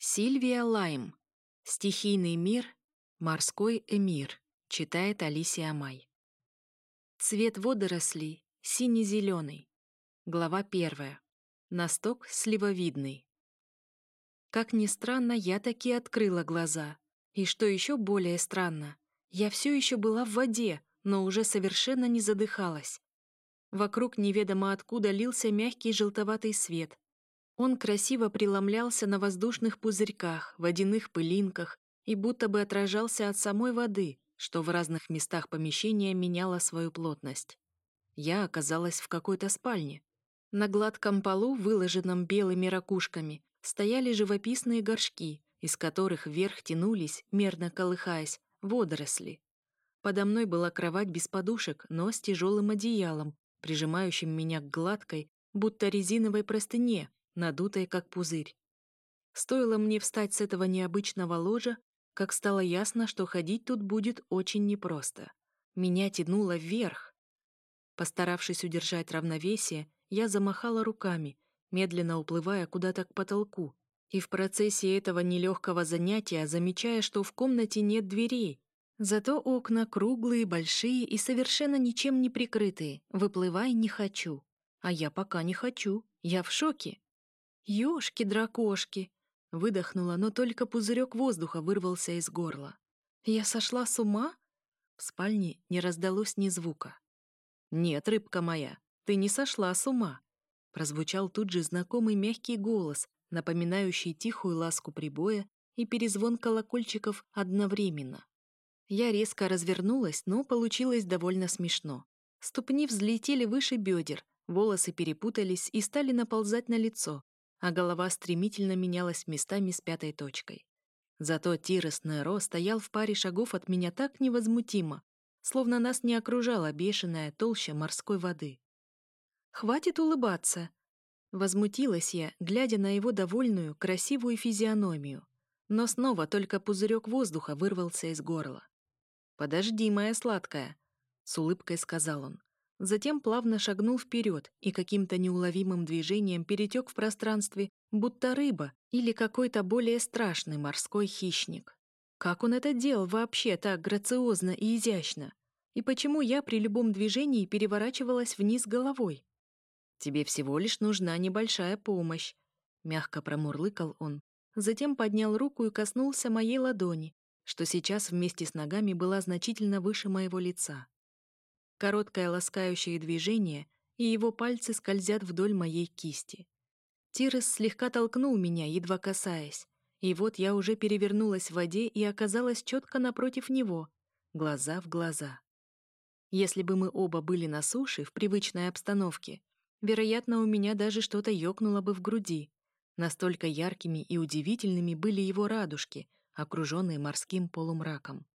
Сильвия Лайм. Стихийный мир. Морской эмир. Читает Алисия Май. Цвет водорослей сине-зеленый. Глава первая. Насток сливовидный. Как ни странно, я таки открыла глаза. И что еще более странно, я все еще была в воде, но уже совершенно не задыхалась. Вокруг неведомо откуда лился мягкий желтоватый свет, он красиво преломлялся на воздушных пузырьках, водяных пылинках и будто бы отражался от самой воды, что в разных местах помещения меняло свою плотность. Я оказалась в какой-то спальне. На гладком полу, выложенном белыми ракушками, стояли живописные горшки, из которых вверх тянулись, мерно колыхаясь, водоросли. Подо мной была кровать без подушек, но с тяжелым одеялом, прижимающим меня к гладкой, будто резиновой простыне, надутая как пузырь. Стоило мне встать с этого необычного ложа, как стало ясно, что ходить тут будет очень непросто. Меня тянуло вверх. Постаравшись удержать равновесие, я замахала руками, медленно уплывая куда-то к потолку, и в процессе этого нелегкого занятия замечая, что в комнате нет дверей, зато окна круглые, большие и совершенно ничем не прикрытые. Выплывай не хочу. А я пока не хочу. Я в шоке. «Ёшки-дракошки!» — выдохнула, но только пузырек воздуха вырвался из горла. «Я сошла с ума?» В спальне не раздалось ни звука. «Нет, рыбка моя, ты не сошла с ума!» Прозвучал тут же знакомый мягкий голос, напоминающий тихую ласку прибоя и перезвон колокольчиков одновременно. Я резко развернулась, но получилось довольно смешно. Ступни взлетели выше бедер, волосы перепутались и стали наползать на лицо, а голова стремительно менялась местами с пятой точкой. Зато Тирес Неро стоял в паре шагов от меня так невозмутимо, словно нас не окружала бешеная толща морской воды. «Хватит улыбаться!» Возмутилась я, глядя на его довольную, красивую физиономию. Но снова только пузырек воздуха вырвался из горла. «Подожди, моя сладкая!» — с улыбкой сказал он. Затем плавно шагнул вперед и каким-то неуловимым движением перетек в пространстве, будто рыба или какой-то более страшный морской хищник. Как он это делал вообще так грациозно и изящно? И почему я при любом движении переворачивалась вниз головой? «Тебе всего лишь нужна небольшая помощь», — мягко промурлыкал он. Затем поднял руку и коснулся моей ладони, что сейчас вместе с ногами была значительно выше моего лица. Короткое ласкающее движение, и его пальцы скользят вдоль моей кисти. Тирес слегка толкнул меня, едва касаясь, и вот я уже перевернулась в воде и оказалась четко напротив него, глаза в глаза. Если бы мы оба были на суше, в привычной обстановке, вероятно, у меня даже что-то ёкнуло бы в груди. Настолько яркими и удивительными были его радужки, окруженные морским полумраком.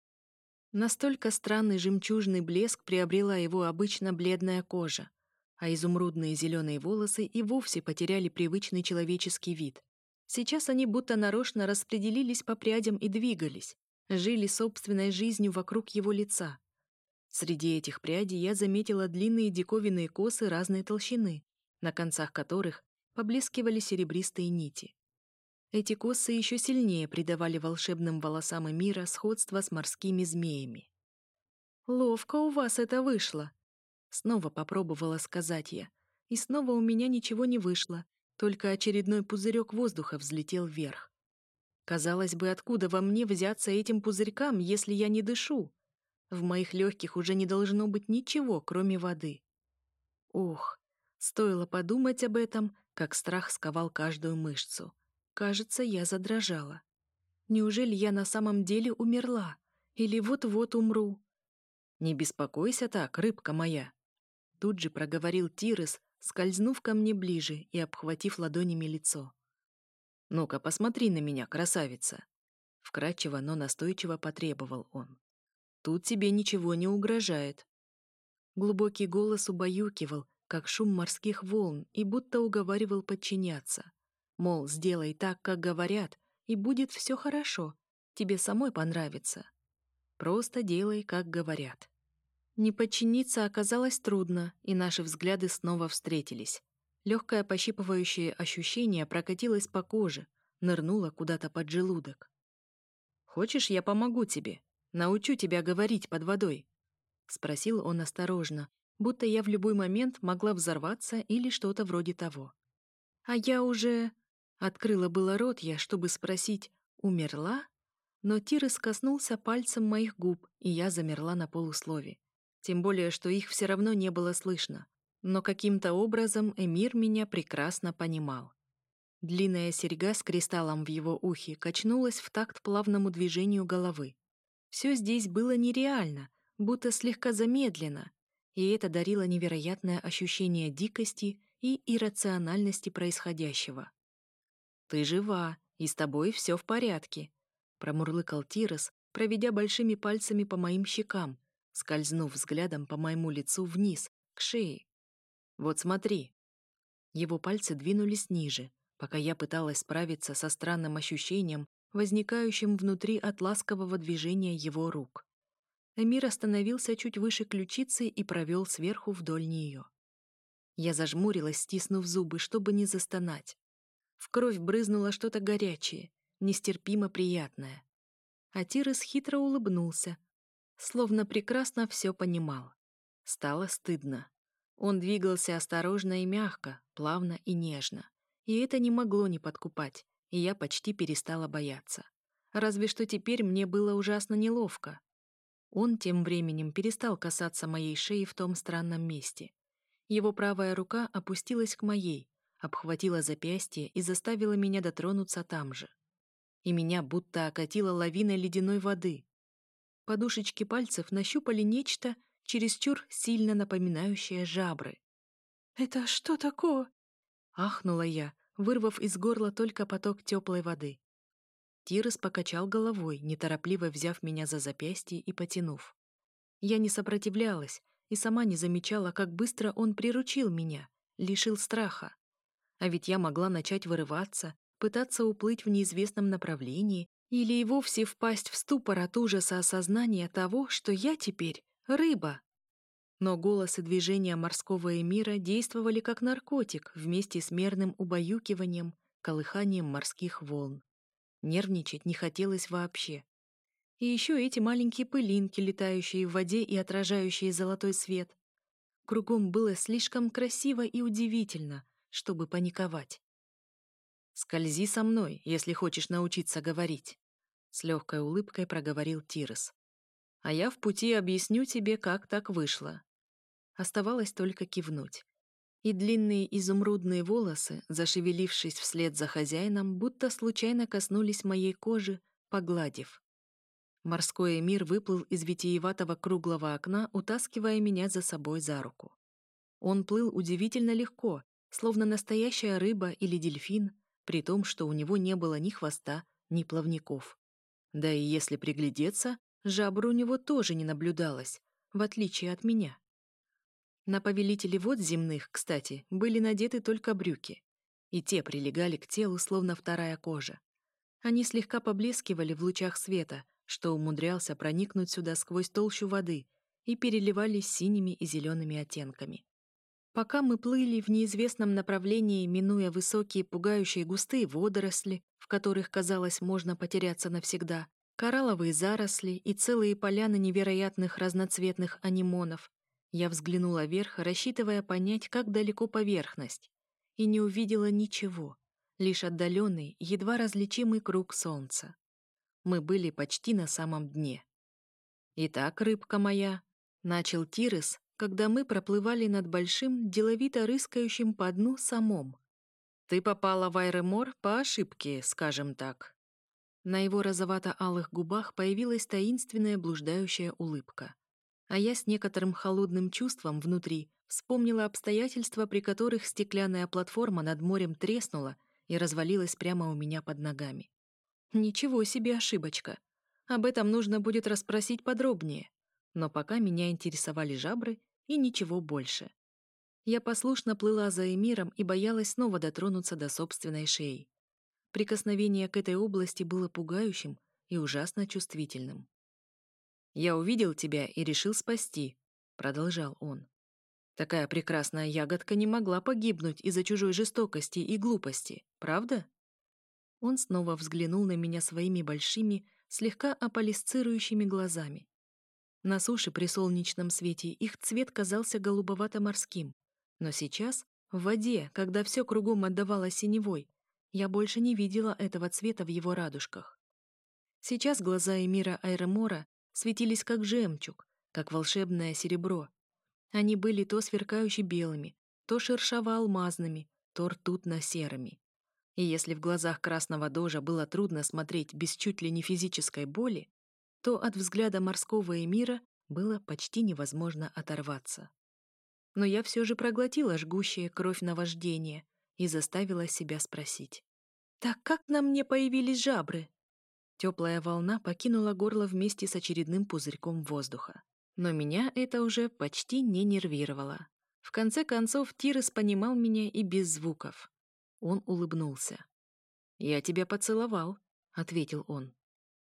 Настолько странный жемчужный блеск приобрела его обычно бледная кожа, а изумрудные зеленые волосы и вовсе потеряли привычный человеческий вид. Сейчас они будто нарочно распределились по прядям и двигались, жили собственной жизнью вокруг его лица. Среди этих прядей я заметила длинные диковинные косы разной толщины, на концах которых поблескивали серебристые нити. Эти косы еще сильнее придавали волшебным волосам мира сходство с морскими змеями. «Ловко у вас это вышло!» Снова попробовала сказать я. И снова у меня ничего не вышло, только очередной пузырек воздуха взлетел вверх. Казалось бы, откуда во мне взяться этим пузырькам, если я не дышу? В моих легких уже не должно быть ничего, кроме воды. Ух, стоило подумать об этом, как страх сковал каждую мышцу. Кажется, я задрожала. Неужели я на самом деле умерла? Или вот-вот умру? «Не беспокойся так, рыбка моя!» Тут же проговорил Тирес, скользнув ко мне ближе и обхватив ладонями лицо. «Ну-ка, посмотри на меня, красавица!» Вкратчиво, но настойчиво потребовал он. «Тут тебе ничего не угрожает». Глубокий голос убаюкивал, как шум морских волн, и будто уговаривал подчиняться. Мол, сделай так, как говорят, и будет все хорошо, тебе самой понравится. Просто делай, как говорят. Не подчиниться оказалось трудно, и наши взгляды снова встретились. Легкое пощипывающее ощущение прокатилось по коже, нырнула куда-то под желудок. «Хочешь, я помогу тебе? Научу тебя говорить под водой?» — спросил он осторожно, будто я в любой момент могла взорваться или что-то вроде того. А я уже... Открыла было рот я, чтобы спросить «умерла?», но Тирес коснулся пальцем моих губ, и я замерла на полуслове. Тем более, что их все равно не было слышно. Но каким-то образом Эмир меня прекрасно понимал. Длинная серьга с кристаллом в его ухе качнулась в такт плавному движению головы. Все здесь было нереально, будто слегка замедлено, и это дарило невероятное ощущение дикости и иррациональности происходящего. «Ты жива, и с тобой все в порядке», — промурлыкал Тирос, проведя большими пальцами по моим щекам, скользнув взглядом по моему лицу вниз, к шее. «Вот смотри». Его пальцы двинулись ниже, пока я пыталась справиться со странным ощущением, возникающим внутри от ласкового движения его рук. Эмир остановился чуть выше ключицы и провел сверху вдоль нее. Я зажмурилась, стиснув зубы, чтобы не застонать. В кровь брызнуло что-то горячее, нестерпимо приятное. А Тирес хитро улыбнулся, словно прекрасно все понимал. Стало стыдно. Он двигался осторожно и мягко, плавно и нежно. И это не могло не подкупать, и я почти перестала бояться. Разве что теперь мне было ужасно неловко. Он тем временем перестал касаться моей шеи в том странном месте. Его правая рука опустилась к моей, обхватила запястье и заставила меня дотронуться там же. И меня будто окатила лавина ледяной воды. Подушечки пальцев нащупали нечто, чересчур сильно напоминающее жабры. «Это что такое?» — ахнула я, вырвав из горла только поток теплой воды. Тирос покачал головой, неторопливо взяв меня за запястье и потянув. Я не сопротивлялась и сама не замечала, как быстро он приручил меня, лишил страха. А ведь я могла начать вырываться, пытаться уплыть в неизвестном направлении или и вовсе впасть в ступор от ужаса осознания того, что я теперь рыба. Но голос и движения морского эмира действовали как наркотик вместе с мерным убаюкиванием, колыханием морских волн. Нервничать не хотелось вообще. И еще эти маленькие пылинки, летающие в воде и отражающие золотой свет. Кругом было слишком красиво и удивительно, чтобы паниковать. «Скользи со мной, если хочешь научиться говорить», — с легкой улыбкой проговорил Тирос. «А я в пути объясню тебе, как так вышло». Оставалось только кивнуть и длинные изумрудные волосы, зашевелившись вслед за хозяином, будто случайно коснулись моей кожи, погладив. Морской мир выплыл из витиеватого круглого окна, утаскивая меня за собой за руку. Он плыл удивительно легко, словно настоящая рыба или дельфин, при том, что у него не было ни хвоста, ни плавников. Да и если приглядеться, жабру у него тоже не наблюдалось, в отличие от меня. На повелителе вод земных, кстати, были надеты только брюки, и те прилегали к телу, словно вторая кожа. Они слегка поблескивали в лучах света, что умудрялся проникнуть сюда сквозь толщу воды, и переливались синими и зелеными оттенками. Пока мы плыли в неизвестном направлении, минуя высокие, пугающие густые водоросли, в которых, казалось, можно потеряться навсегда, коралловые заросли и целые поляны невероятных разноцветных анимонов, я взглянула вверх, рассчитывая понять, как далеко поверхность, и не увидела ничего, лишь отдаленный, едва различимый круг солнца. Мы были почти на самом дне. «Итак, рыбка моя», — начал Тирес, когда мы проплывали над большим, деловито рыскающим по дну самом. «Ты попала в Айремор по ошибке, скажем так». На его розовато-алых губах появилась таинственная блуждающая улыбка а я с некоторым холодным чувством внутри вспомнила обстоятельства, при которых стеклянная платформа над морем треснула и развалилась прямо у меня под ногами. Ничего себе ошибочка. Об этом нужно будет расспросить подробнее. Но пока меня интересовали жабры и ничего больше. Я послушно плыла за Эмиром и боялась снова дотронуться до собственной шеи. Прикосновение к этой области было пугающим и ужасно чувствительным. «Я увидел тебя и решил спасти», — продолжал он. «Такая прекрасная ягодка не могла погибнуть из-за чужой жестокости и глупости, правда?» Он снова взглянул на меня своими большими, слегка аполисцирующими глазами. На суше при солнечном свете их цвет казался голубовато-морским, но сейчас, в воде, когда все кругом отдавало синевой, я больше не видела этого цвета в его радужках. Сейчас глаза Эмира Айремора светились как жемчуг, как волшебное серебро. Они были то сверкающе белыми, то шершаво-алмазными, то ртутно-серыми. И если в глазах красного дожа было трудно смотреть без чуть ли не физической боли, то от взгляда морского эмира было почти невозможно оторваться. Но я все же проглотила жгущее кровь наваждение и заставила себя спросить. «Так как на мне появились жабры?» Теплая волна покинула горло вместе с очередным пузырьком воздуха. Но меня это уже почти не нервировало. В конце концов, Тирес понимал меня и без звуков. Он улыбнулся. «Я тебя поцеловал», — ответил он.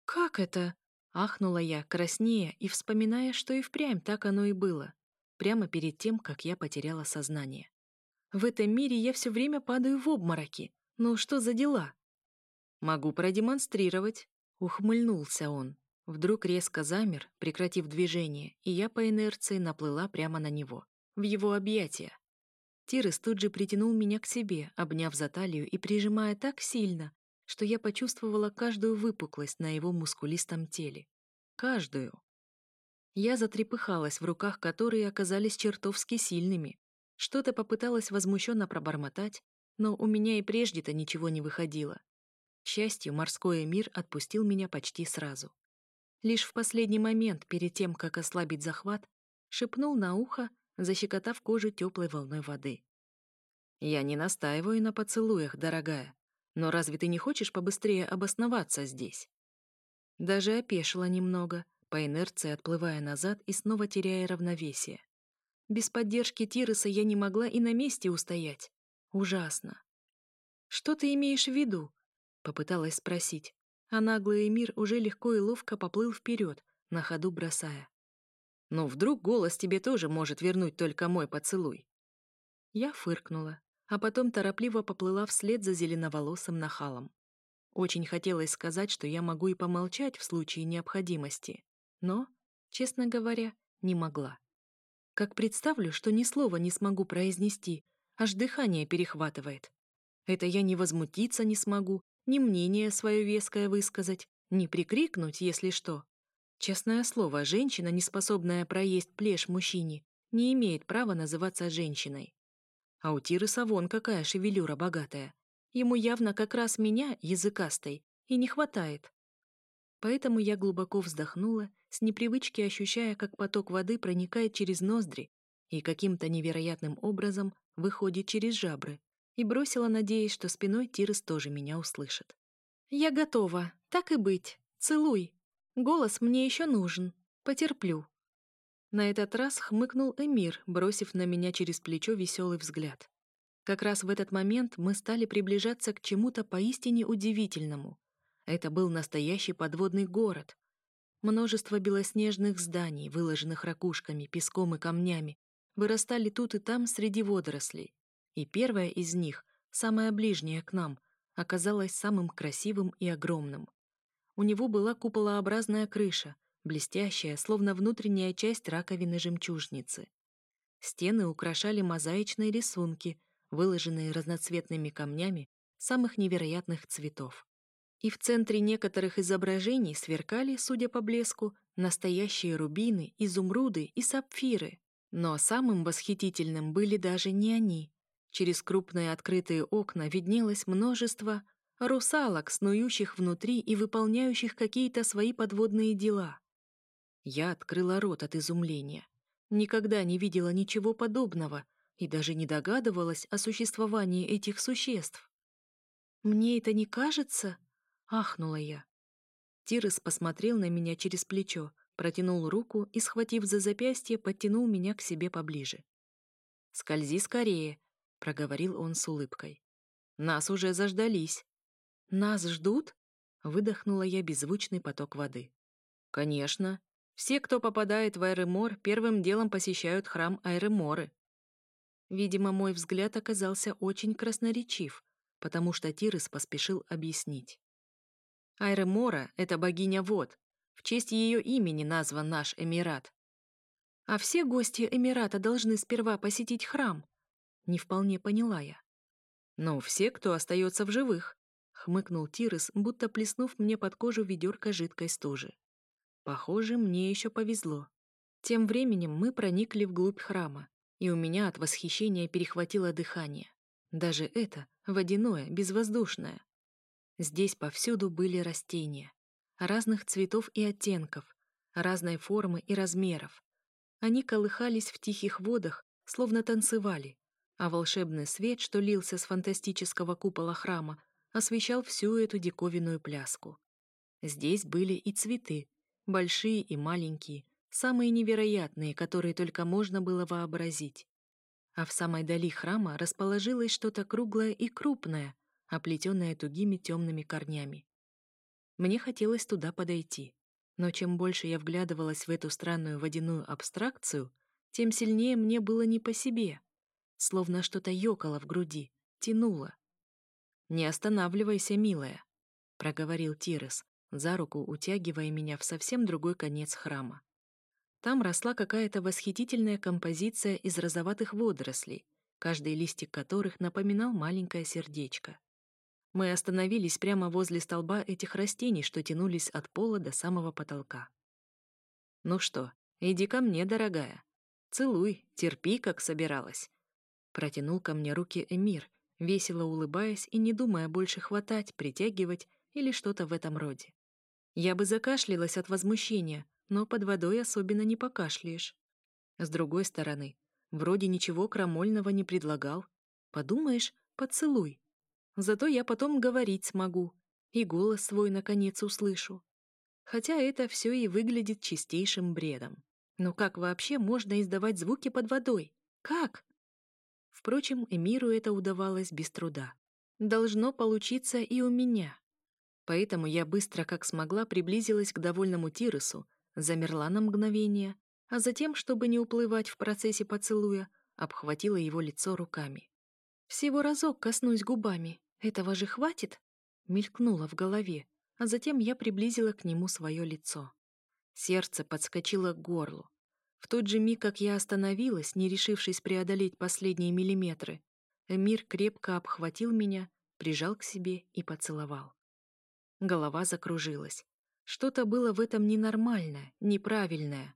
«Как это?» — ахнула я, краснея и вспоминая, что и впрямь так оно и было, прямо перед тем, как я потеряла сознание. «В этом мире я все время падаю в обмороки. Ну что за дела?» «Могу продемонстрировать», — ухмыльнулся он. Вдруг резко замер, прекратив движение, и я по инерции наплыла прямо на него, в его объятия. Тирес тут же притянул меня к себе, обняв за талию и прижимая так сильно, что я почувствовала каждую выпуклость на его мускулистом теле. Каждую. Я затрепыхалась в руках, которые оказались чертовски сильными. Что-то попыталась возмущенно пробормотать, но у меня и прежде-то ничего не выходило. К счастью, морской мир отпустил меня почти сразу. Лишь в последний момент, перед тем, как ослабить захват, шепнул на ухо, защекотав кожу теплой волной воды. «Я не настаиваю на поцелуях, дорогая, но разве ты не хочешь побыстрее обосноваться здесь?» Даже опешила немного, по инерции отплывая назад и снова теряя равновесие. Без поддержки Тироса я не могла и на месте устоять. Ужасно. «Что ты имеешь в виду?» — попыталась спросить, а наглый Эмир уже легко и ловко поплыл вперед, на ходу бросая. Но вдруг голос тебе тоже может вернуть только мой поцелуй. Я фыркнула, а потом торопливо поплыла вслед за зеленоволосым нахалом. Очень хотелось сказать, что я могу и помолчать в случае необходимости, но, честно говоря, не могла. Как представлю, что ни слова не смогу произнести, аж дыхание перехватывает. Это я не возмутиться не смогу, ни мнение свое веское высказать, ни прикрикнуть, если что. Честное слово, женщина, не способная проесть плешь мужчине, не имеет права называться женщиной. А у Тирыса вон какая шевелюра богатая. Ему явно как раз меня, языкастой, и не хватает. Поэтому я глубоко вздохнула, с непривычки ощущая, как поток воды проникает через ноздри и каким-то невероятным образом выходит через жабры, и бросила, надеясь, что спиной Тирыс тоже меня услышит. «Я готова, так и быть. Целуй!» Голос мне еще нужен. Потерплю. На этот раз хмыкнул Эмир, бросив на меня через плечо веселый взгляд. Как раз в этот момент мы стали приближаться к чему-то поистине удивительному. Это был настоящий подводный город. Множество белоснежных зданий, выложенных ракушками, песком и камнями, вырастали тут и там среди водорослей. И первая из них, самая ближняя к нам, оказалась самым красивым и огромным. У него была куполообразная крыша, блестящая, словно внутренняя часть раковины жемчужницы. Стены украшали мозаичные рисунки, выложенные разноцветными камнями самых невероятных цветов. И в центре некоторых изображений сверкали, судя по блеску, настоящие рубины, изумруды и сапфиры. Но самым восхитительным были даже не они. Через крупные открытые окна виднелось множество русалок, снующих внутри и выполняющих какие-то свои подводные дела. Я открыла рот от изумления. Никогда не видела ничего подобного и даже не догадывалась о существовании этих существ. «Мне это не кажется?» — ахнула я. Тирес посмотрел на меня через плечо, протянул руку и, схватив за запястье, подтянул меня к себе поближе. «Скользи скорее», — проговорил он с улыбкой. «Нас уже заждались». «Нас ждут?» — выдохнула я беззвучный поток воды. «Конечно. Все, кто попадает в Айремор, первым делом посещают храм Айреморы». Видимо, мой взгляд оказался очень красноречив, потому что Тирес поспешил объяснить. Айремора — это богиня вод. В честь ее имени назван наш Эмират. А все гости Эмирата должны сперва посетить храм. Не вполне поняла я. Ну, все, кто остается в живых, хмыкнул Тирес, будто плеснув мне под кожу ведерко жидкой стужи. Похоже, мне еще повезло. Тем временем мы проникли вглубь храма, и у меня от восхищения перехватило дыхание. Даже это, водяное, безвоздушное. Здесь повсюду были растения, разных цветов и оттенков, разной формы и размеров. Они колыхались в тихих водах, словно танцевали, а волшебный свет, что лился с фантастического купола храма, освещал всю эту диковинную пляску. Здесь были и цветы, большие и маленькие, самые невероятные, которые только можно было вообразить. А в самой дали храма расположилось что-то круглое и крупное, оплетенное тугими темными корнями. Мне хотелось туда подойти, но чем больше я вглядывалась в эту странную водяную абстракцию, тем сильнее мне было не по себе, словно что-то ёкало в груди, тянуло. «Не останавливайся, милая», — проговорил Тирес, за руку утягивая меня в совсем другой конец храма. Там росла какая-то восхитительная композиция из розоватых водорослей, каждый листик которых напоминал маленькое сердечко. Мы остановились прямо возле столба этих растений, что тянулись от пола до самого потолка. «Ну что, иди ко мне, дорогая. Целуй, терпи, как собиралась». Протянул ко мне руки Эмир, весело улыбаясь и не думая больше хватать, притягивать или что-то в этом роде. Я бы закашлялась от возмущения, но под водой особенно не покашляешь. С другой стороны, вроде ничего крамольного не предлагал. Подумаешь, поцелуй. Зато я потом говорить смогу, и голос свой наконец услышу. Хотя это все и выглядит чистейшим бредом. Но как вообще можно издавать звуки под водой? Как? Впрочем, Эмиру это удавалось без труда. Должно получиться и у меня. Поэтому я быстро, как смогла, приблизилась к довольному Тиресу, замерла на мгновение, а затем, чтобы не уплывать в процессе поцелуя, обхватила его лицо руками. «Всего разок коснусь губами. Этого же хватит?» Мелькнуло в голове, а затем я приблизила к нему свое лицо. Сердце подскочило к горлу. В тот же миг, как я остановилась, не решившись преодолеть последние миллиметры, Эмир крепко обхватил меня, прижал к себе и поцеловал. Голова закружилась. Что-то было в этом ненормальное, неправильное.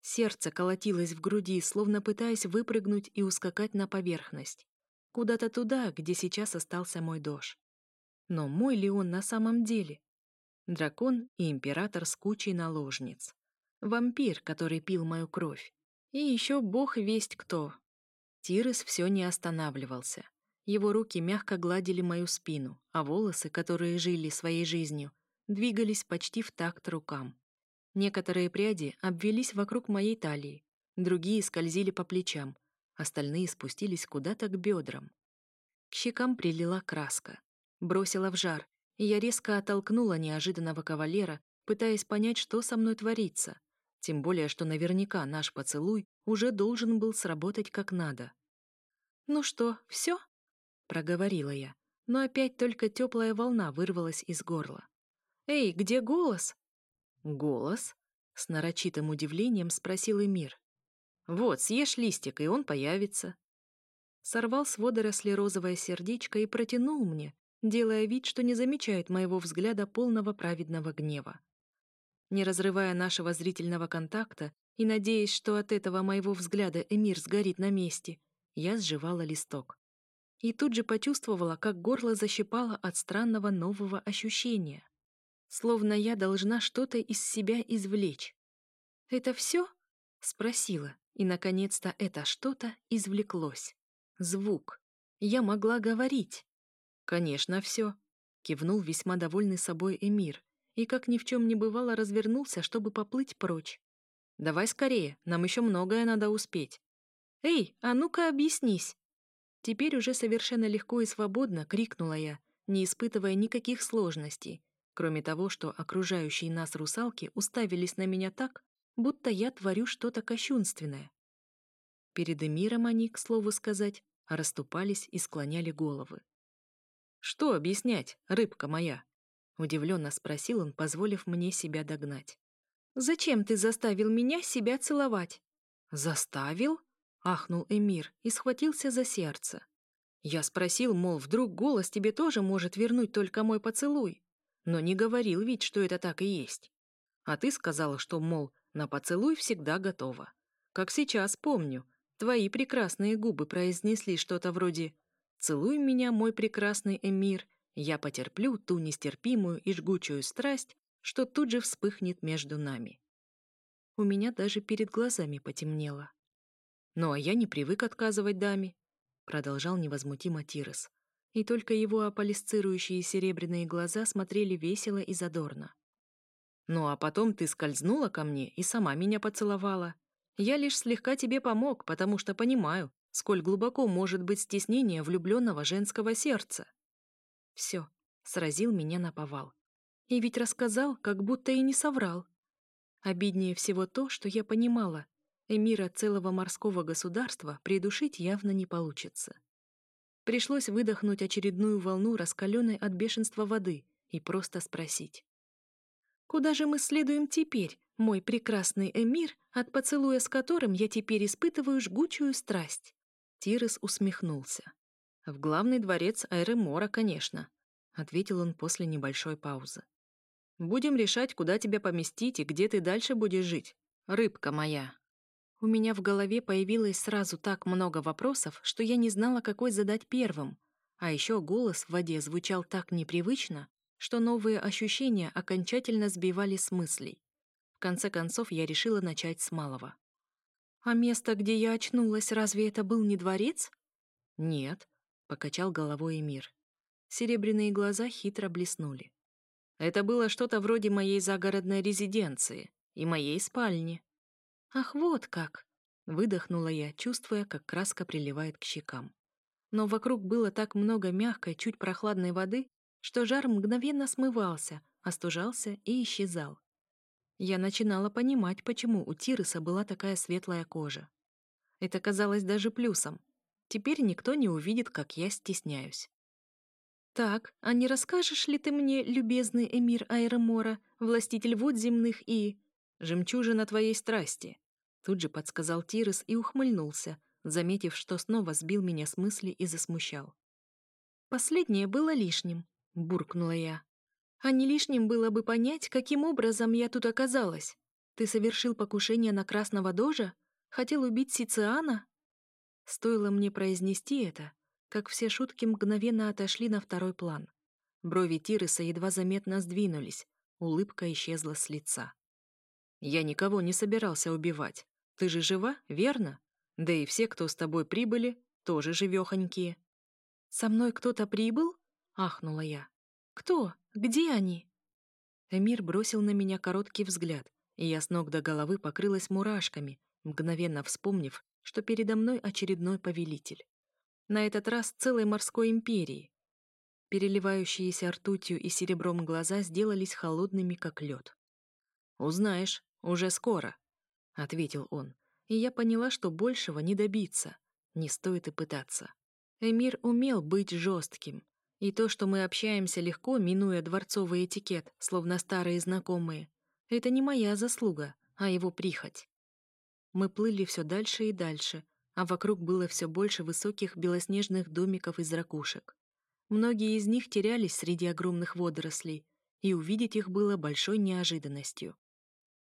Сердце колотилось в груди, словно пытаясь выпрыгнуть и ускакать на поверхность. Куда-то туда, где сейчас остался мой дож. Но мой ли он на самом деле? Дракон и император с кучей наложниц. Вампир, который пил мою кровь. И еще бог весть кто. Тирес все не останавливался. Его руки мягко гладили мою спину, а волосы, которые жили своей жизнью, двигались почти в такт рукам. Некоторые пряди обвелись вокруг моей талии, другие скользили по плечам, остальные спустились куда-то к бедрам. К щекам прилила краска, бросила в жар, и я резко оттолкнула неожиданного кавалера, пытаясь понять, что со мной творится, тем более, что наверняка наш поцелуй уже должен был сработать как надо. «Ну что, все? Проговорила я, но опять только теплая волна вырвалась из горла. «Эй, где голос?» «Голос?» — с нарочитым удивлением спросил Эмир. «Вот, съешь листик, и он появится». Сорвал с водоросли розовое сердечко и протянул мне, делая вид, что не замечает моего взгляда полного праведного гнева. Не разрывая нашего зрительного контакта и надеясь, что от этого моего взгляда Эмир сгорит на месте, я сживала листок и тут же почувствовала, как горло защипало от странного нового ощущения. Словно я должна что-то из себя извлечь. «Это все?» — спросила, и, наконец-то, это что-то извлеклось. Звук. Я могла говорить. «Конечно, все», — кивнул весьма довольный собой Эмир, и, как ни в чем не бывало, развернулся, чтобы поплыть прочь. «Давай скорее, нам еще многое надо успеть». «Эй, а ну-ка объяснись!» Теперь уже совершенно легко и свободно крикнула я, не испытывая никаких сложностей, кроме того, что окружающие нас русалки уставились на меня так, будто я творю что-то кощунственное. Перед Эмиром они, к слову сказать, расступались и склоняли головы. «Что объяснять, рыбка моя?» — удивленно спросил он, позволив мне себя догнать. «Зачем ты заставил меня себя целовать?» «Заставил?» — ахнул Эмир и схватился за сердце. Я спросил, мол, вдруг голос тебе тоже может вернуть только мой поцелуй? Но не говорил ведь, что это так и есть. А ты сказала, что, мол, на поцелуй всегда готова. Как сейчас помню, твои прекрасные губы произнесли что-то вроде «Целуй меня, мой прекрасный Эмир, я потерплю ту нестерпимую и жгучую страсть, что тут же вспыхнет между нами». У меня даже перед глазами потемнело. Ну а я не привык отказывать даме, продолжал невозмутимо Тирос. И только его аполисцирующие серебряные глаза смотрели весело и задорно. «Ну а потом ты скользнула ко мне и сама меня поцеловала. Я лишь слегка тебе помог, потому что понимаю, сколь глубоко может быть стеснение влюбленного женского сердца». Все, сразил меня на повал. И ведь рассказал, как будто и не соврал. Обиднее всего то, что я понимала, эмира целого морского государства придушить явно не получится. Пришлось выдохнуть очередную волну раскаленной от бешенства воды и просто спросить. «Куда же мы следуем теперь, мой прекрасный эмир, от поцелуя с которым я теперь испытываю жгучую страсть?» Тирес усмехнулся. «В главный дворец Айремора, конечно», — ответил он после небольшой паузы. «Будем решать, куда тебя поместить и где ты дальше будешь жить, рыбка моя». У меня в голове появилось сразу так много вопросов, что я не знала, какой задать первым. А еще голос в воде звучал так непривычно, что новые ощущения окончательно сбивали с мыслей. В конце концов, я решила начать с малого. «А место, где я очнулась, разве это был не дворец?» «Нет», — покачал головой Эмир. Серебряные глаза хитро блеснули. «Это было что-то вроде моей загородной резиденции и моей спальни». «Ах, вот как!» — выдохнула я, чувствуя, как краска приливает к щекам. Но вокруг было так много мягкой, чуть прохладной воды, что жар мгновенно смывался, остужался и исчезал. Я начинала понимать, почему у Тироса была такая светлая кожа. Это казалось даже плюсом. Теперь никто не увидит, как я стесняюсь. «Так, а не расскажешь ли ты мне, любезный эмир Айромора, властитель вод земных и...» «Жемчужина твоей страсти», — тут же подсказал Тирес и ухмыльнулся, заметив, что снова сбил меня с мысли и засмущал. «Последнее было лишним», — буркнула я. «А не лишним было бы понять, каким образом я тут оказалась. Ты совершил покушение на Красного Дожа? Хотел убить Сициана?» Стоило мне произнести это, как все шутки мгновенно отошли на второй план. Брови Тиреса едва заметно сдвинулись, улыбка исчезла с лица. Я никого не собирался убивать. Ты же жива, верно? Да и все, кто с тобой прибыли, тоже живехонькие. Со мной кто-то прибыл? Ахнула я. Кто? Где они? Эмир бросил на меня короткий взгляд, и я с ног до головы покрылась мурашками, мгновенно вспомнив, что передо мной очередной повелитель. На этот раз целой морской империи. Переливающиеся ртутью и серебром глаза сделались холодными, как лед. «Узнаешь», «Уже скоро», — ответил он, и я поняла, что большего не добиться, не стоит и пытаться. Эмир умел быть жестким, и то, что мы общаемся легко, минуя дворцовый этикет, словно старые знакомые, это не моя заслуга, а его прихоть. Мы плыли все дальше и дальше, а вокруг было все больше высоких белоснежных домиков из ракушек. Многие из них терялись среди огромных водорослей, и увидеть их было большой неожиданностью.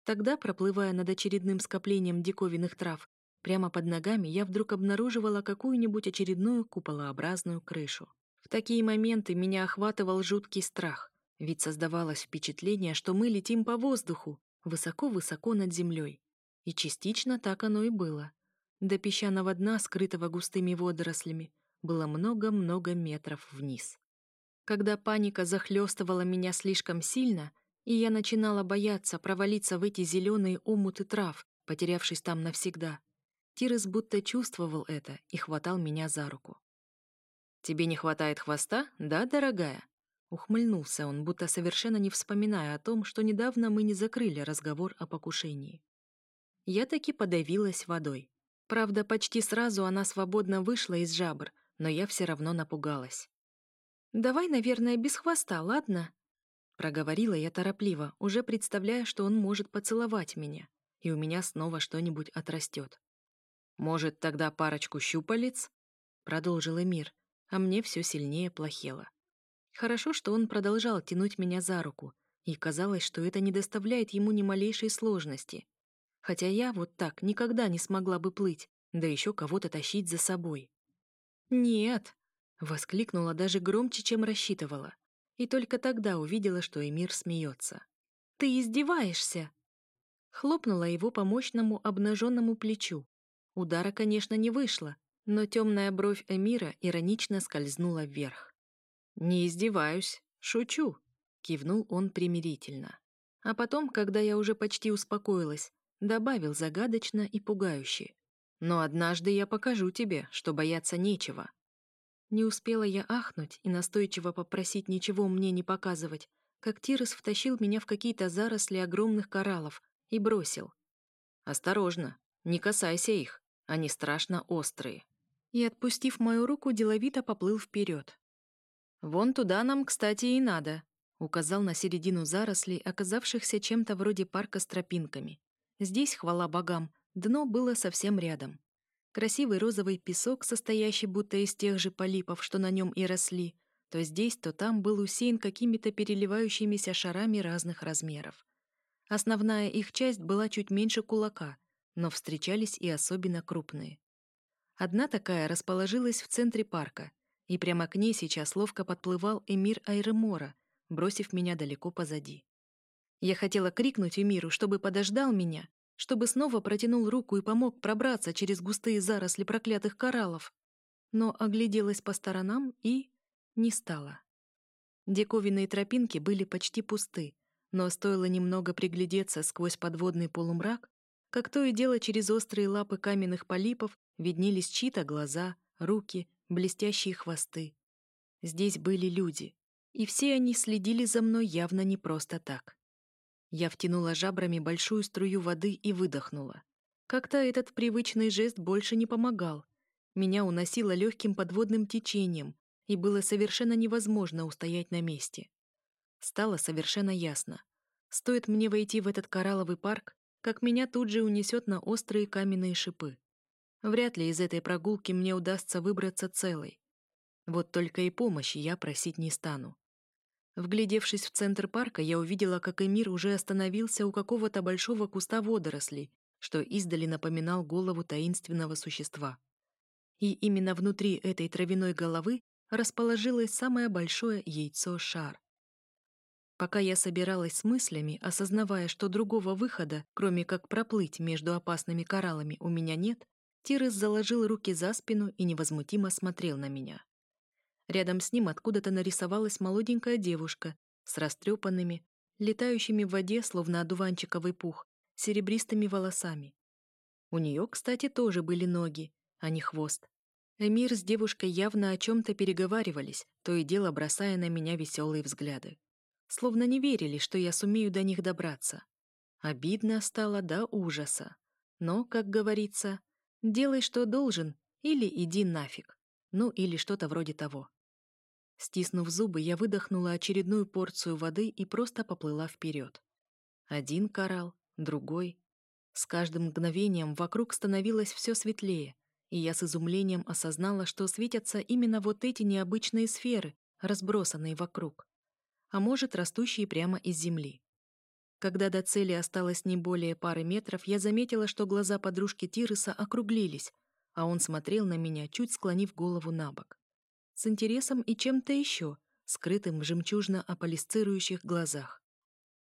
Тогда, проплывая над очередным скоплением диковинных трав, прямо под ногами я вдруг обнаруживала какую-нибудь очередную куполообразную крышу. В такие моменты меня охватывал жуткий страх, ведь создавалось впечатление, что мы летим по воздуху, высоко-высоко над землей. И частично так оно и было. До песчаного дна, скрытого густыми водорослями, было много-много метров вниз. Когда паника захлестывала меня слишком сильно — и я начинала бояться провалиться в эти зеленые омуты трав, потерявшись там навсегда. Тирес будто чувствовал это и хватал меня за руку. «Тебе не хватает хвоста, да, дорогая?» Ухмыльнулся он, будто совершенно не вспоминая о том, что недавно мы не закрыли разговор о покушении. Я таки подавилась водой. Правда, почти сразу она свободно вышла из жабр, но я все равно напугалась. «Давай, наверное, без хвоста, ладно?» Проговорила я торопливо, уже представляя, что он может поцеловать меня, и у меня снова что-нибудь отрастет. «Может, тогда парочку щупалец?» Продолжил Эмир, а мне все сильнее плохело. Хорошо, что он продолжал тянуть меня за руку, и казалось, что это не доставляет ему ни малейшей сложности. Хотя я вот так никогда не смогла бы плыть, да еще кого-то тащить за собой. «Нет!» — воскликнула даже громче, чем рассчитывала. И только тогда увидела, что Эмир смеется. «Ты издеваешься!» Хлопнула его по мощному обнаженному плечу. Удара, конечно, не вышло, но темная бровь Эмира иронично скользнула вверх. «Не издеваюсь, шучу», — кивнул он примирительно. А потом, когда я уже почти успокоилась, добавил загадочно и пугающе. «Но однажды я покажу тебе, что бояться нечего». Не успела я ахнуть и настойчиво попросить ничего мне не показывать, как Тирос втащил меня в какие-то заросли огромных кораллов и бросил. «Осторожно, не касайся их, они страшно острые». И, отпустив мою руку, деловито поплыл вперед. «Вон туда нам, кстати, и надо», — указал на середину зарослей, оказавшихся чем-то вроде парка с тропинками. Здесь, хвала богам, дно было совсем рядом. Красивый розовый песок, состоящий будто из тех же полипов, что на нем и росли, то здесь, то там был усеян какими-то переливающимися шарами разных размеров. Основная их часть была чуть меньше кулака, но встречались и особенно крупные. Одна такая расположилась в центре парка, и прямо к ней сейчас ловко подплывал эмир Айремора, бросив меня далеко позади. Я хотела крикнуть Эмиру, чтобы подождал меня, чтобы снова протянул руку и помог пробраться через густые заросли проклятых кораллов, но огляделась по сторонам и не стала. Диковинные тропинки были почти пусты, но стоило немного приглядеться сквозь подводный полумрак, как то и дело через острые лапы каменных полипов виднелись чьи-то глаза, руки, блестящие хвосты. Здесь были люди, и все они следили за мной явно не просто так. Я втянула жабрами большую струю воды и выдохнула. Как-то этот привычный жест больше не помогал. Меня уносило легким подводным течением, и было совершенно невозможно устоять на месте. Стало совершенно ясно. Стоит мне войти в этот коралловый парк, как меня тут же унесет на острые каменные шипы. Вряд ли из этой прогулки мне удастся выбраться целой. Вот только и помощи я просить не стану. Вглядевшись в центр парка, я увидела, как Эмир уже остановился у какого-то большого куста водорослей, что издали напоминал голову таинственного существа. И именно внутри этой травяной головы расположилось самое большое яйцо-шар. Пока я собиралась с мыслями, осознавая, что другого выхода, кроме как проплыть между опасными кораллами, у меня нет, Тирес заложил руки за спину и невозмутимо смотрел на меня. Рядом с ним откуда-то нарисовалась молоденькая девушка с растрепанными, летающими в воде, словно одуванчиковый пух, серебристыми волосами. У нее, кстати, тоже были ноги, а не хвост. Эмир с девушкой явно о чем-то переговаривались, то и дело бросая на меня веселые взгляды. Словно не верили, что я сумею до них добраться. Обидно стало до ужаса. Но, как говорится, Делай, что должен, или иди нафиг. Ну, или что-то вроде того. Стиснув зубы, я выдохнула очередную порцию воды и просто поплыла вперед. Один коралл, другой. С каждым мгновением вокруг становилось все светлее, и я с изумлением осознала, что светятся именно вот эти необычные сферы, разбросанные вокруг. А может, растущие прямо из земли. Когда до цели осталось не более пары метров, я заметила, что глаза подружки Тироса округлились, а он смотрел на меня, чуть склонив голову на бок. С интересом и чем-то еще, скрытым в жемчужно-аполисцирующих глазах.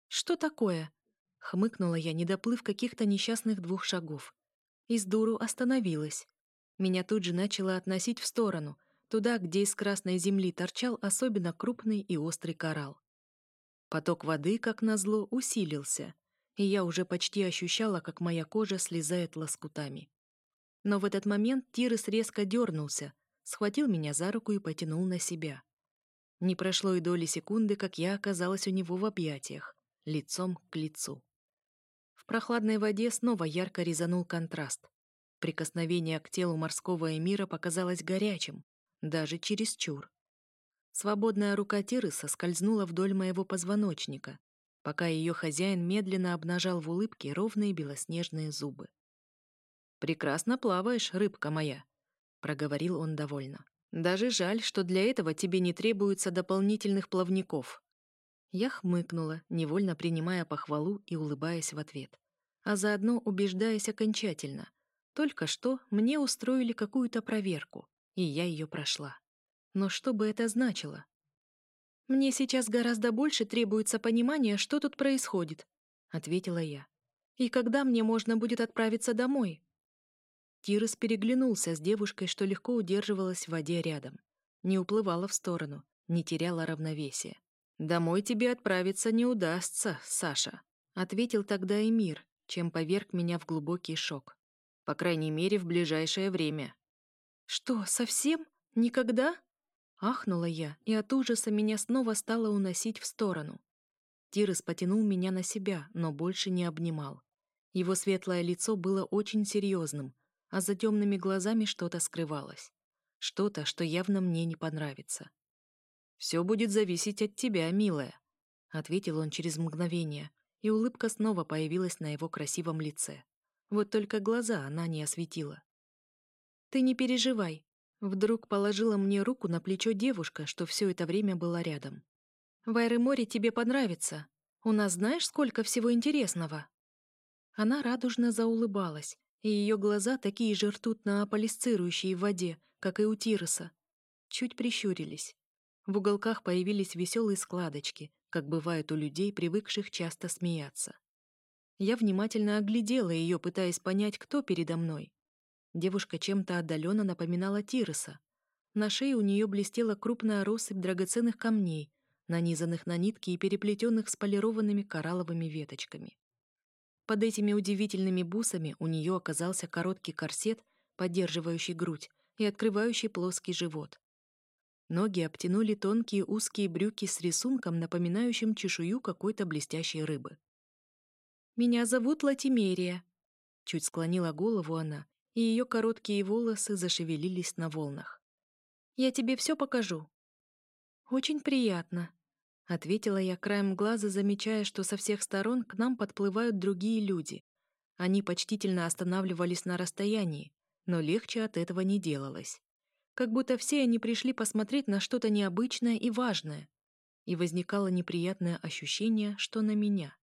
«Что такое?» — хмыкнула я, не доплыв каких-то несчастных двух шагов. Из дуру остановилась. Меня тут же начало относить в сторону, туда, где из красной земли торчал особенно крупный и острый коралл. Поток воды, как назло, усилился, и я уже почти ощущала, как моя кожа слезает лоскутами. Но в этот момент Тирес резко дернулся, схватил меня за руку и потянул на себя. Не прошло и доли секунды, как я оказалась у него в объятиях, лицом к лицу. В прохладной воде снова ярко резанул контраст. Прикосновение к телу морского эмира показалось горячим, даже чересчур. Свободная рука Тирыса скользнула вдоль моего позвоночника, пока ее хозяин медленно обнажал в улыбке ровные белоснежные зубы. «Прекрасно плаваешь, рыбка моя», — проговорил он довольно. «Даже жаль, что для этого тебе не требуется дополнительных плавников». Я хмыкнула, невольно принимая похвалу и улыбаясь в ответ, а заодно убеждаясь окончательно. Только что мне устроили какую-то проверку, и я ее прошла. Но что бы это значило? «Мне сейчас гораздо больше требуется понимания, что тут происходит», — ответила я. «И когда мне можно будет отправиться домой?» Тирос переглянулся с девушкой, что легко удерживалась в воде рядом. Не уплывала в сторону, не теряла равновесия. «Домой тебе отправиться не удастся, Саша», — ответил тогда Эмир, чем поверг меня в глубокий шок. «По крайней мере, в ближайшее время». «Что, совсем? Никогда?» Ахнула я, и от ужаса меня снова стало уносить в сторону. Тирес потянул меня на себя, но больше не обнимал. Его светлое лицо было очень серьезным, а за темными глазами что-то скрывалось. Что-то, что явно мне не понравится. «Все будет зависеть от тебя, милая», — ответил он через мгновение, и улыбка снова появилась на его красивом лице. Вот только глаза она не осветила. «Ты не переживай, Вдруг положила мне руку на плечо девушка, что все это время была рядом. «В Айреморе тебе понравится. У нас знаешь, сколько всего интересного?» Она радужно заулыбалась, и ее глаза, такие же ртутно-аполисцирующие в воде, как и у Тироса, чуть прищурились. В уголках появились веселые складочки, как бывает у людей, привыкших часто смеяться. Я внимательно оглядела ее, пытаясь понять, кто передо мной. Девушка чем-то отдаленно напоминала Тироса. На шее у нее блестела крупная россыпь драгоценных камней, нанизанных на нитки и переплетенных с полированными коралловыми веточками. Под этими удивительными бусами у нее оказался короткий корсет, поддерживающий грудь и открывающий плоский живот. Ноги обтянули тонкие узкие брюки с рисунком, напоминающим чешую какой-то блестящей рыбы. «Меня зовут Латимерия», — чуть склонила голову она, и ее короткие волосы зашевелились на волнах. «Я тебе все покажу». «Очень приятно», — ответила я краем глаза, замечая, что со всех сторон к нам подплывают другие люди. Они почтительно останавливались на расстоянии, но легче от этого не делалось. Как будто все они пришли посмотреть на что-то необычное и важное. И возникало неприятное ощущение, что на меня.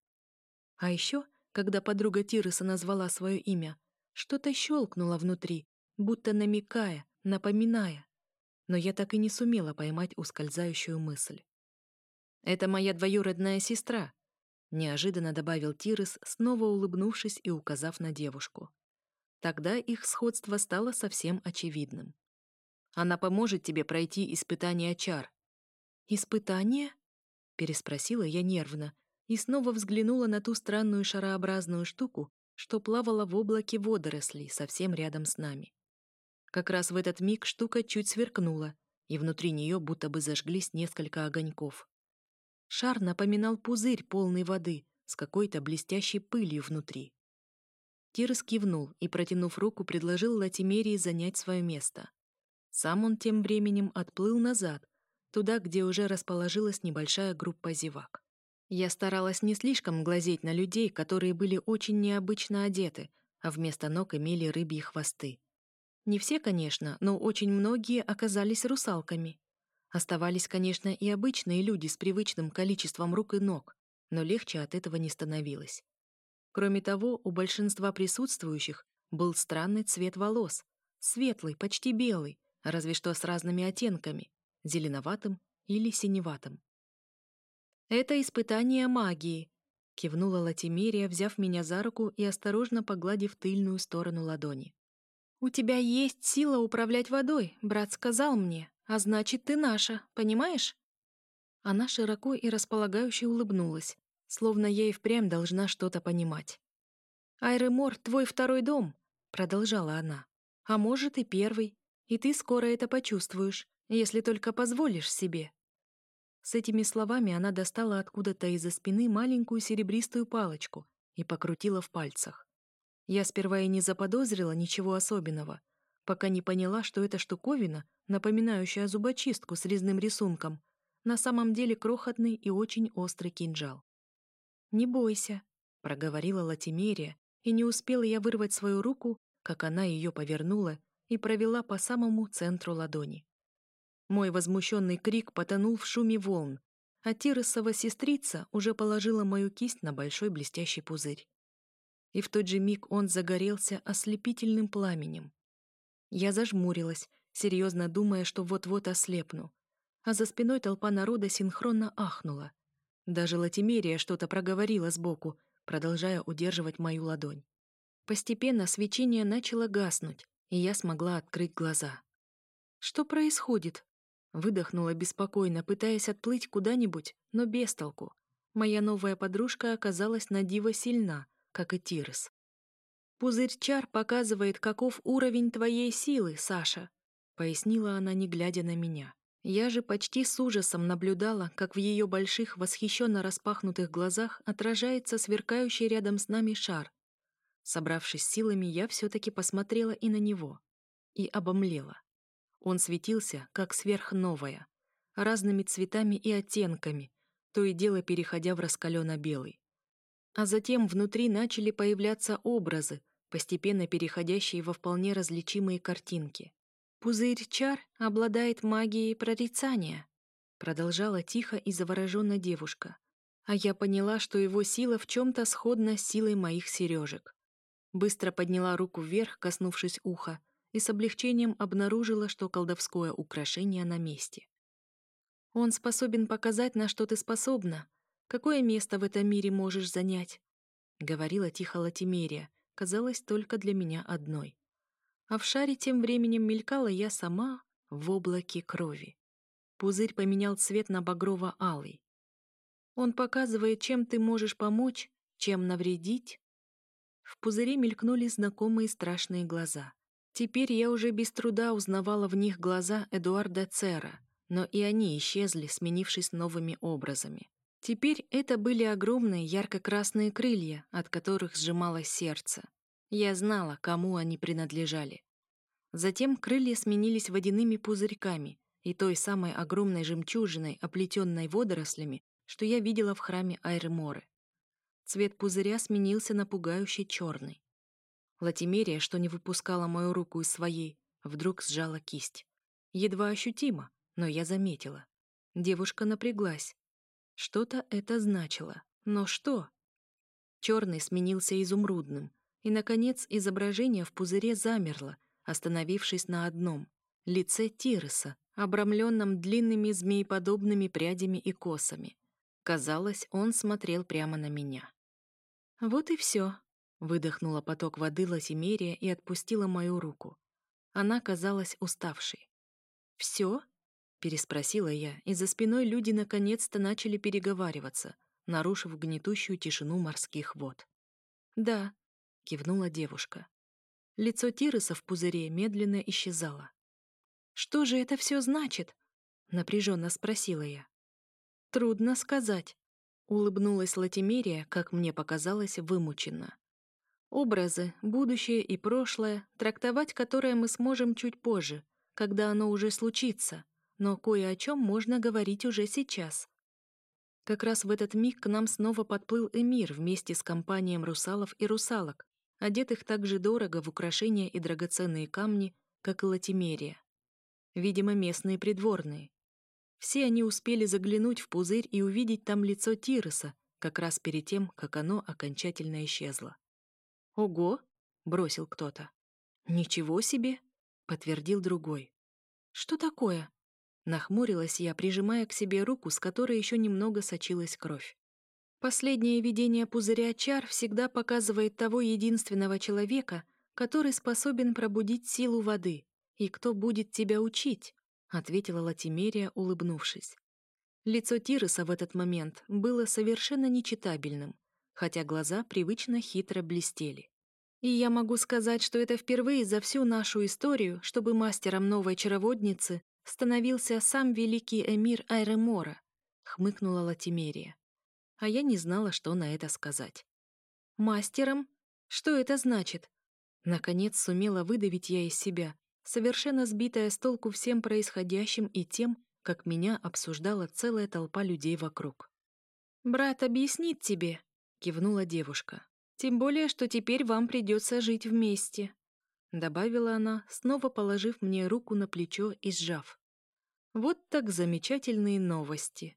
А еще, когда подруга Тирыса назвала свое имя, что-то щелкнуло внутри, будто намекая, напоминая. Но я так и не сумела поймать ускользающую мысль. «Это моя двоюродная сестра», — неожиданно добавил Тирес, снова улыбнувшись и указав на девушку. Тогда их сходство стало совсем очевидным. «Она поможет тебе пройти испытание чар». «Испытание?» — переспросила я нервно и снова взглянула на ту странную шарообразную штуку, что плавала в облаке водорослей совсем рядом с нами. Как раз в этот миг штука чуть сверкнула, и внутри нее будто бы зажглись несколько огоньков. Шар напоминал пузырь полной воды с какой-то блестящей пылью внутри. Тирс кивнул и, протянув руку, предложил Латимерии занять свое место. Сам он тем временем отплыл назад, туда, где уже расположилась небольшая группа зевак. Я старалась не слишком глазеть на людей, которые были очень необычно одеты, а вместо ног имели рыбьи хвосты. Не все, конечно, но очень многие оказались русалками. Оставались, конечно, и обычные люди с привычным количеством рук и ног, но легче от этого не становилось. Кроме того, у большинства присутствующих был странный цвет волос, светлый, почти белый, разве что с разными оттенками, зеленоватым или синеватым. «Это испытание магии», — кивнула Латимерия, взяв меня за руку и осторожно погладив тыльную сторону ладони. «У тебя есть сила управлять водой, брат сказал мне, а значит, ты наша, понимаешь?» Она широко и располагающе улыбнулась, словно я и впрямь должна что-то понимать. «Айремор — твой второй дом», — продолжала она. «А может, и первый, и ты скоро это почувствуешь, если только позволишь себе». С этими словами она достала откуда-то из-за спины маленькую серебристую палочку и покрутила в пальцах. Я сперва и не заподозрила ничего особенного, пока не поняла, что эта штуковина, напоминающая зубочистку с резным рисунком, на самом деле крохотный и очень острый кинжал. «Не бойся», — проговорила Латимерия, и не успела я вырвать свою руку, как она ее повернула и провела по самому центру ладони. Мой возмущенный крик потонул в шуме волн, а Тиросова сестрица уже положила мою кисть на большой блестящий пузырь. И в тот же миг он загорелся ослепительным пламенем. Я зажмурилась, серьезно думая, что вот-вот ослепну, а за спиной толпа народа синхронно ахнула. Даже Латимерия что-то проговорила сбоку, продолжая удерживать мою ладонь. Постепенно свечение начало гаснуть, и я смогла открыть глаза. «Что происходит?» Выдохнула беспокойно, пытаясь отплыть куда-нибудь, но без толку. Моя новая подружка оказалась на диво сильна, как и Тирес. «Пузырь чар показывает, каков уровень твоей силы, Саша», пояснила она, не глядя на меня. Я же почти с ужасом наблюдала, как в ее больших, восхищенно распахнутых глазах отражается сверкающий рядом с нами шар. Собравшись силами, я все-таки посмотрела и на него. И обомлела. Он светился, как сверхновая, разными цветами и оттенками, то и дело переходя в раскаленно-белый. А затем внутри начали появляться образы, постепенно переходящие во вполне различимые картинки. «Пузырь чар обладает магией прорицания», продолжала тихо и завороженно девушка. А я поняла, что его сила в чем-то сходна с силой моих сережек. Быстро подняла руку вверх, коснувшись уха, и с облегчением обнаружила, что колдовское украшение на месте. «Он способен показать, на что ты способна. Какое место в этом мире можешь занять?» — говорила тихо Латимерия, казалось, только для меня одной. А в шаре тем временем мелькала я сама в облаке крови. Пузырь поменял цвет на багрово-алый. «Он показывает, чем ты можешь помочь, чем навредить». В пузыре мелькнули знакомые страшные глаза. Теперь я уже без труда узнавала в них глаза Эдуарда Цера, но и они исчезли, сменившись новыми образами. Теперь это были огромные ярко-красные крылья, от которых сжималось сердце. Я знала, кому они принадлежали. Затем крылья сменились водяными пузырьками и той самой огромной жемчужиной, оплетенной водорослями, что я видела в храме Айреморы. Цвет пузыря сменился на пугающий черный. Латимерия, что не выпускала мою руку из своей, вдруг сжала кисть. Едва ощутимо, но я заметила. Девушка напряглась. Что-то это значило. Но что? Черный сменился изумрудным, и, наконец, изображение в пузыре замерло, остановившись на одном — лице Тиреса, обрамленном длинными змееподобными прядями и косами. Казалось, он смотрел прямо на меня. Вот и все, Выдохнула поток воды Латимерия и отпустила мою руку. Она казалась уставшей. «Все?» — переспросила я, и за спиной люди наконец-то начали переговариваться, нарушив гнетущую тишину морских вод. «Да», — кивнула девушка. Лицо Тироса в пузыре медленно исчезало. «Что же это все значит?» — напряженно спросила я. «Трудно сказать», — улыбнулась Латимерия, как мне показалось, вымученно. Образы, будущее и прошлое, трактовать которое мы сможем чуть позже, когда оно уже случится, но кое о чем можно говорить уже сейчас. Как раз в этот миг к нам снова подплыл Эмир вместе с компанией русалов и русалок, одетых так же дорого в украшения и драгоценные камни, как и Латимерия. Видимо, местные придворные. Все они успели заглянуть в пузырь и увидеть там лицо Тироса, как раз перед тем, как оно окончательно исчезло. «Ого!» — бросил кто-то. «Ничего себе!» — подтвердил другой. «Что такое?» Нахмурилась я, прижимая к себе руку, с которой еще немного сочилась кровь. Последнее видение пузыря чар всегда показывает того единственного человека, который способен пробудить силу воды. И кто будет тебя учить? ответила Латимерия, улыбнувшись. Лицо Тироса в этот момент было совершенно нечитабельным, хотя глаза привычно хитро блестели. И я могу сказать, что это впервые за всю нашу историю, чтобы мастером новой чароводницы становился сам великий эмир Айремора, хмыкнула Латимерия. А я не знала, что на это сказать. Мастером? Что это значит? Наконец сумела выдавить я из себя, совершенно сбитая с толку всем происходящим и тем, как меня обсуждала целая толпа людей вокруг. «Брат объяснит тебе», — кивнула девушка. «Тем более, что теперь вам придется жить вместе», — добавила она, снова положив мне руку на плечо и сжав. «Вот так замечательные новости».